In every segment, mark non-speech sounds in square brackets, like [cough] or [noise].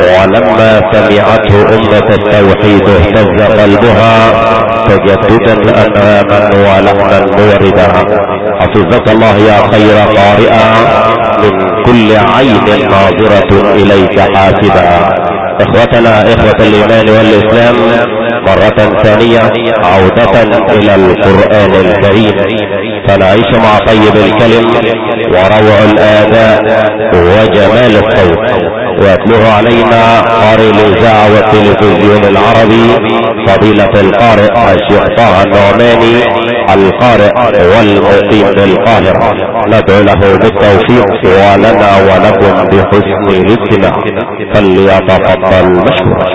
ولما سمعته أمة التوحيد اهتز قلبها تجددا أناما ولحنا موردها حفظك الله يا خير قارئا من كل عين ناظرة إليك حاسبا. إخوتنا إخوة الإيمان والإسلام مرة ثانية عودة إلى القرآن الكريم. فنعيش مع طيب الكلم وروع الآداء وجمال الصوت. ويتلوه علينا قارئ الاذاعة والتلفزيون العربي فضيلة القارئ الشيخ طه النعماني. القارئ والمقيم بالقاهرة ندعو له بالتوفيق ولنا ولكم بحسن الاستماع. فليتفضل مشكورا.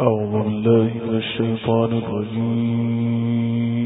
أعوذ بالله من الشيطان الرجيم.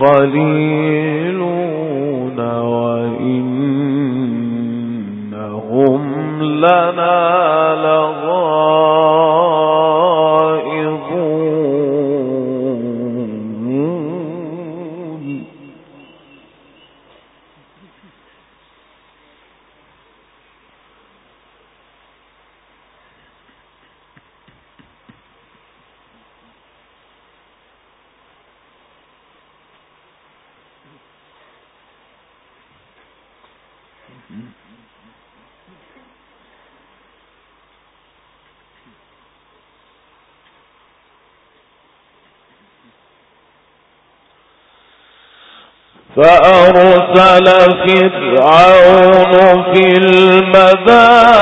قليلون وإنهم لنا فأرسل فرعون في المدائن.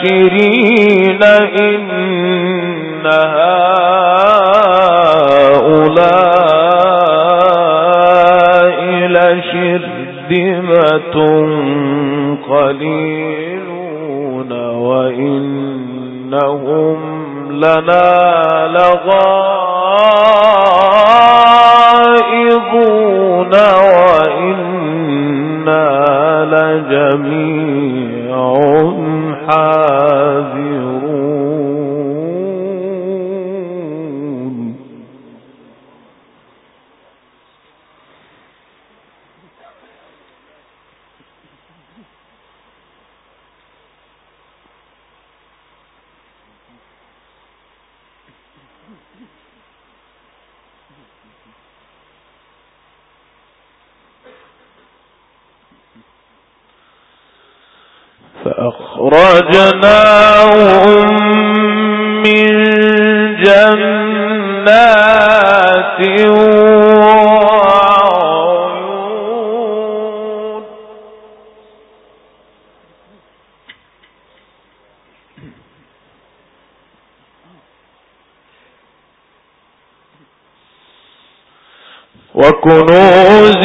حاشرين إن هؤلاء لشرذمة قليلون وإنهم لنا لغائظون لجميع جنات وكنوز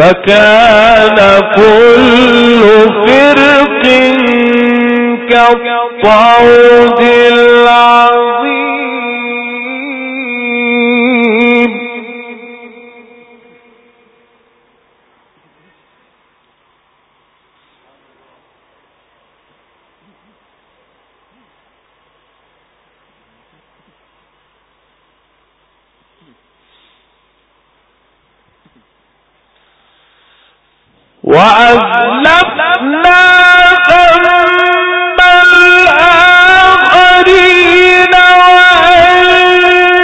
فكان كل فرق كالطود العظيم. وأزلفنا ثم الآخرين وأنجينا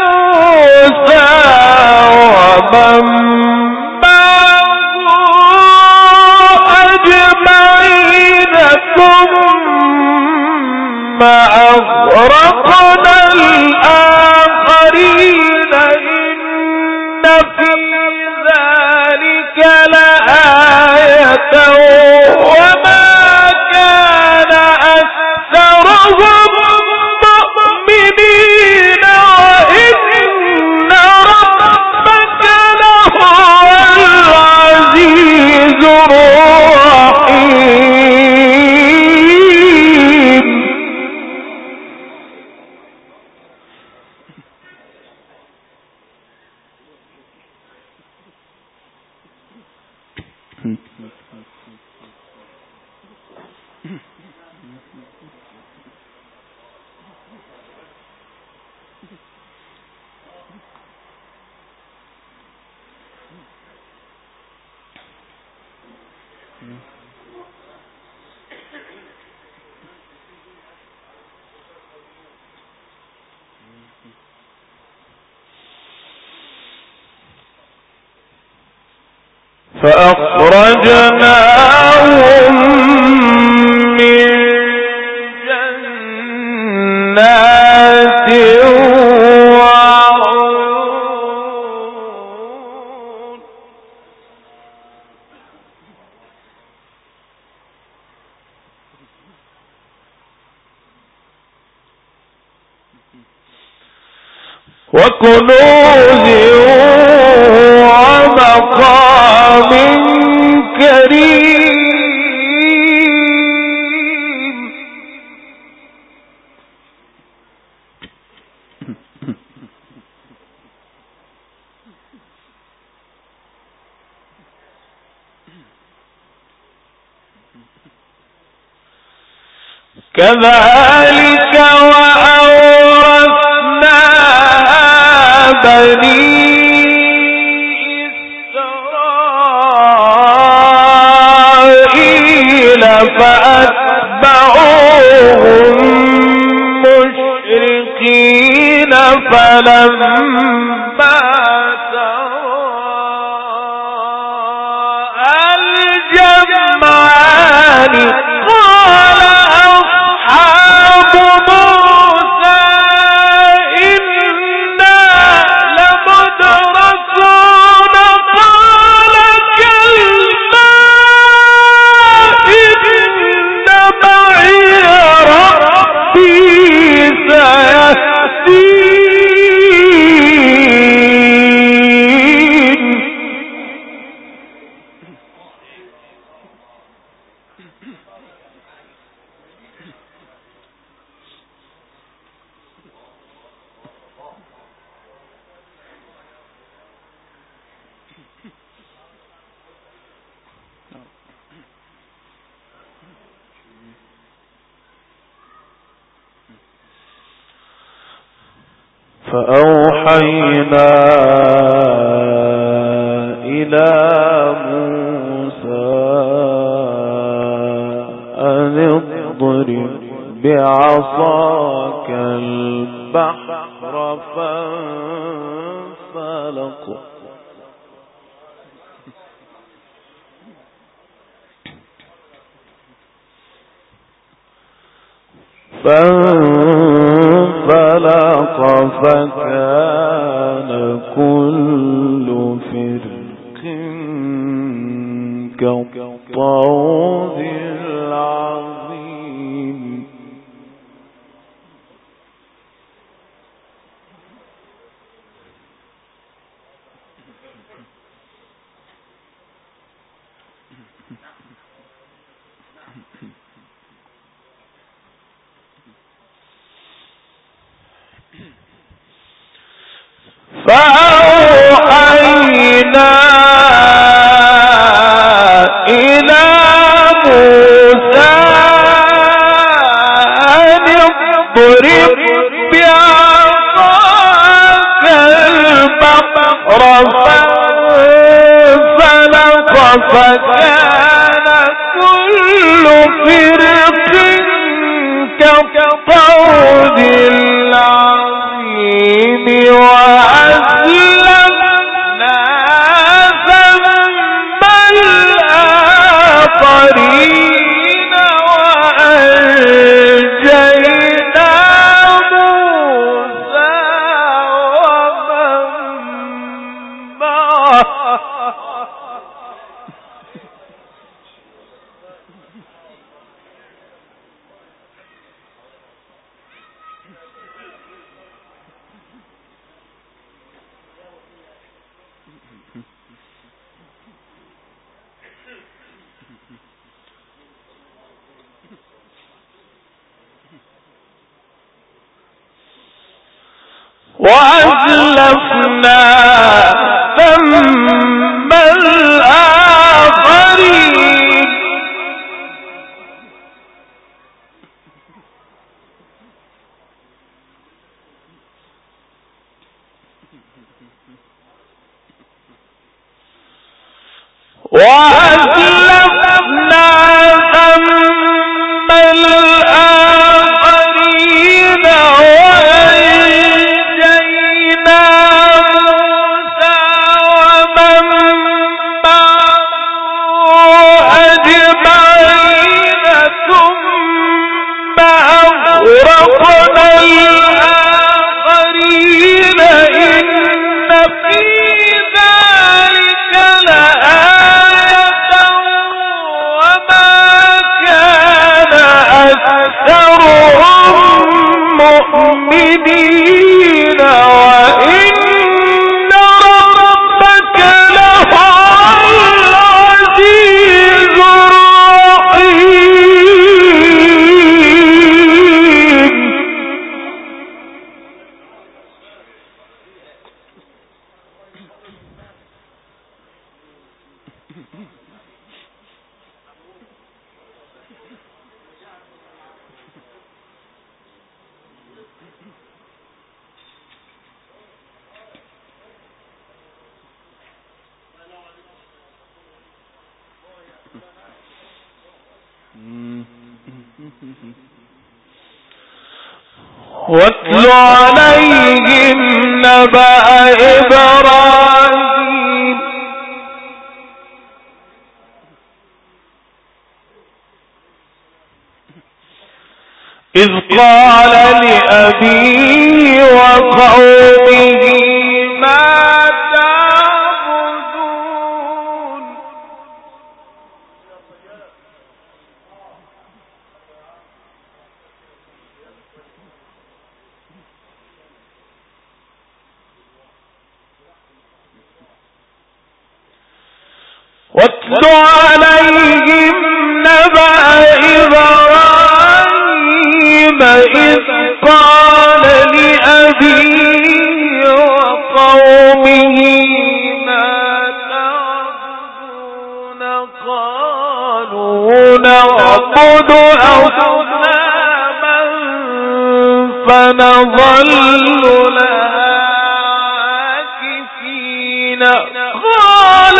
موسى ومن أجمعين ثم فأخرجناهم من جنات وعيون. وكنوز كذلك وأورثناها بني إسرائيل فأتبعوهم مشرقين فلما بعصاك البحر فانفلق فانفلق فانفلق وأزلفنا ثم بي إبراهيم إذ قال لأبيه وقومه عليهم نبأ إبراهيم إذ قال لأبيه وقومه ما تعبدون قالوا نعبد أصناما فنظل لها عاكفين قال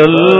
قالوا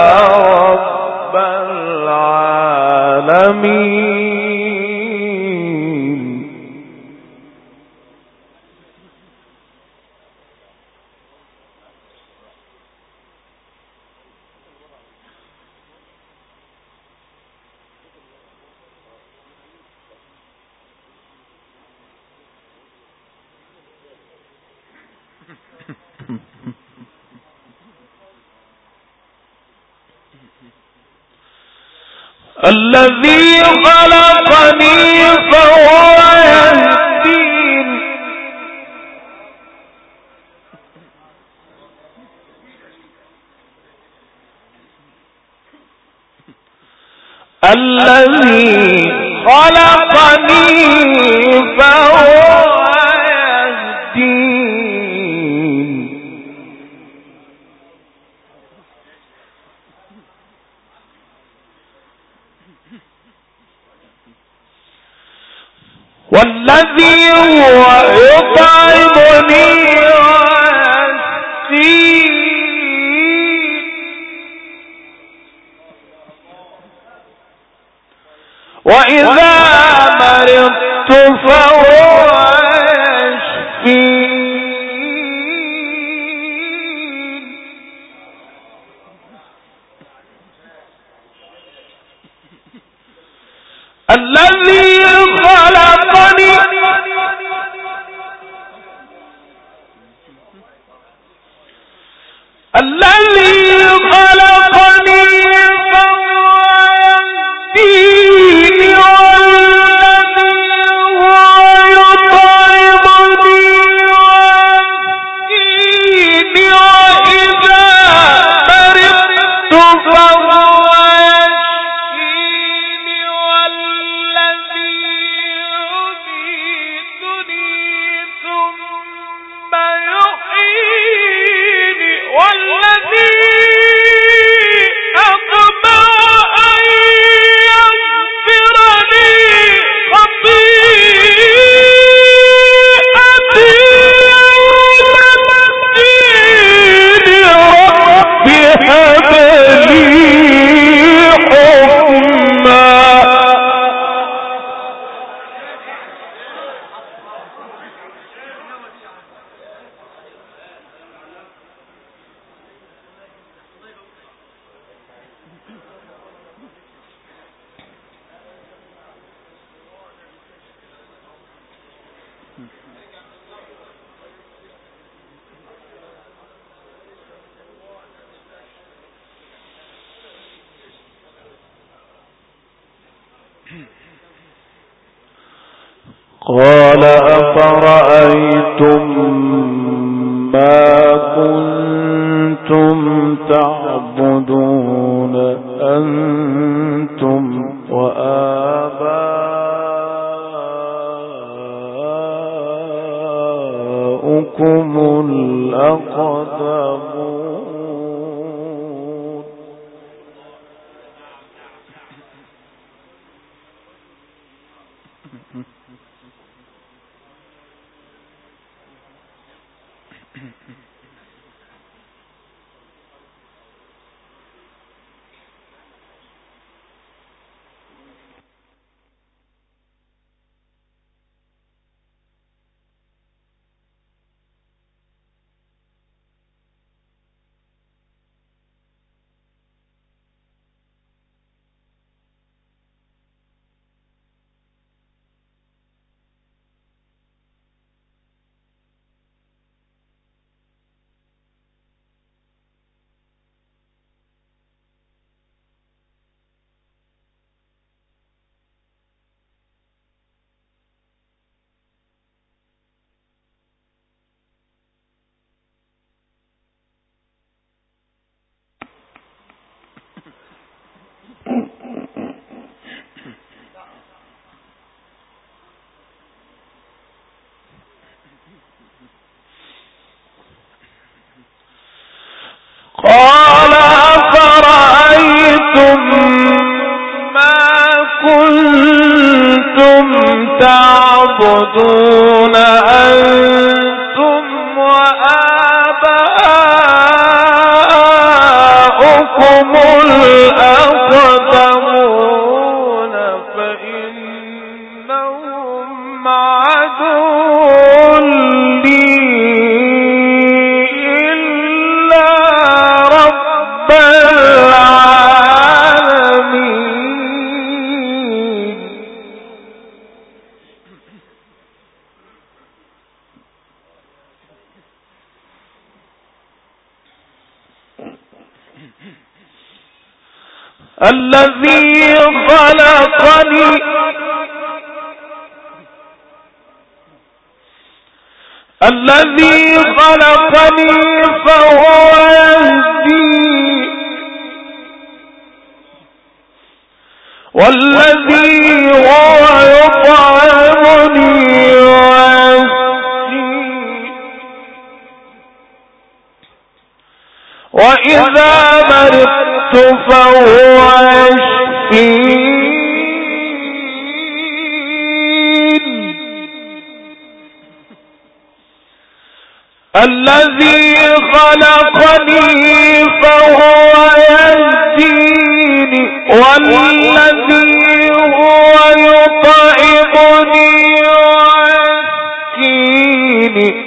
حميد الذي خلقني فهو يهدين. الذي خلقني فهو وإذا مرضت كنتم تعبدون. كنتم تعبدون أنتم الذي خلقني. الذي خلقني فهو يهدي. والذي هو الذي خلقني فهو يهديني والذي هو يطعمني ويسكيني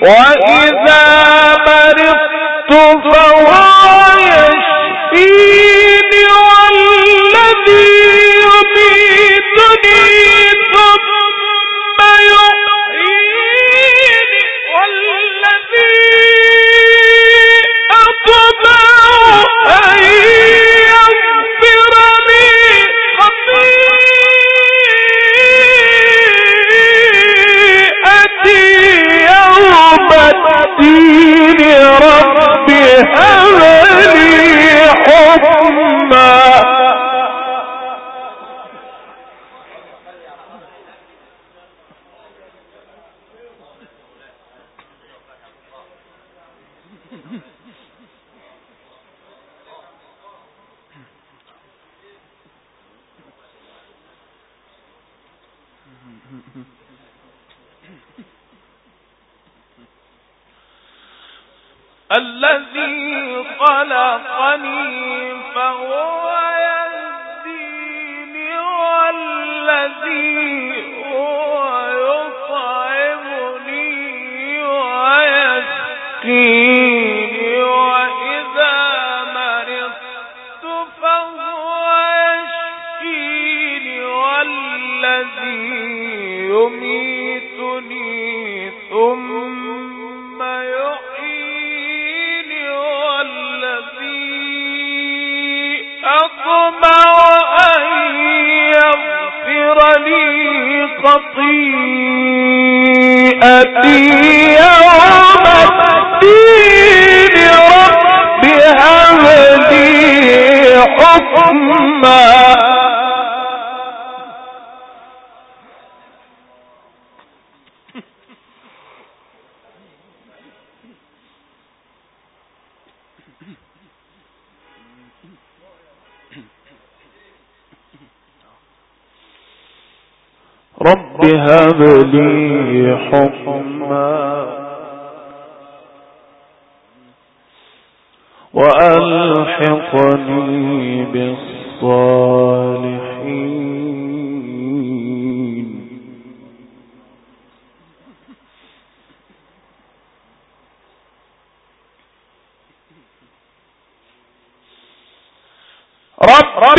[laughs] الذي خلقني فهو يهديني والذي خطيئتي يوم هب لي حكما وألحقني بالصالحين. رب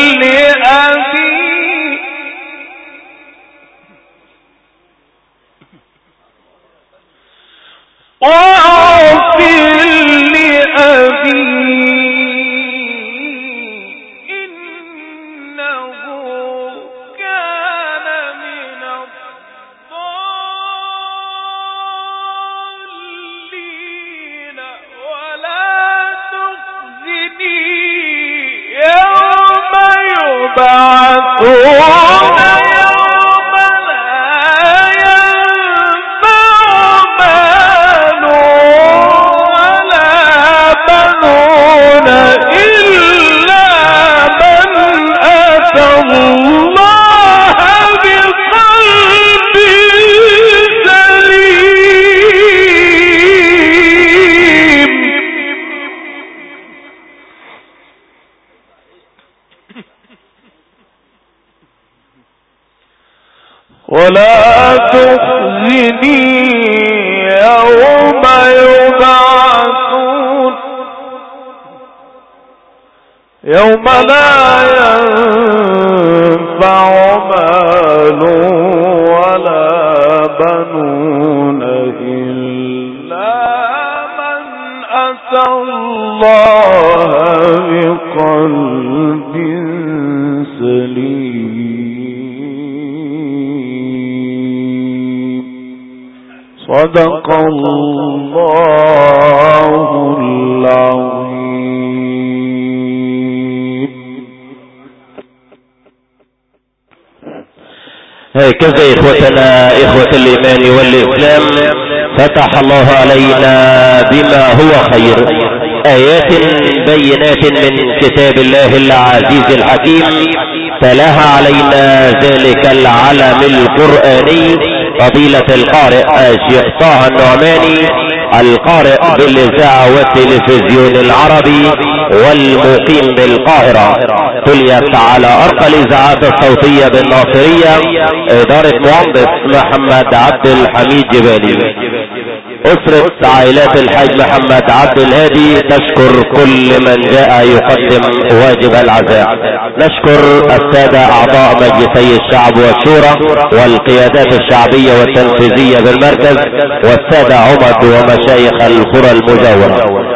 يوم لا ينفع مال ولا بنون إلا من أتى الله بقلب صدق الله العظيم. هكذا إخوتنا إخوة الإيمان والإسلام فتح الله علينا بما هو خير آيات بينات من كتاب الله العزيز الحكيم تلاها علينا ذلك العلم القرآني فضيلة القارئ الشيخ طه النعماني القارئ بالإذاعة والتلفزيون العربي والمقيم بالقاهرة. تليت على أرقى الاذاعات الصوتية بالناصرية إدارة مهندس محمد عبد الحميد جبالي. أسرة عائلات الحاج محمد عبد الهادي تشكر كل من جاء يقدم واجب العزاء. نشكر السادة أعضاء مجلسي الشعب والشورى والقيادات الشعبية والتنفيذية بالمركز والسادة عمد ومشايخ القرى المجاورة.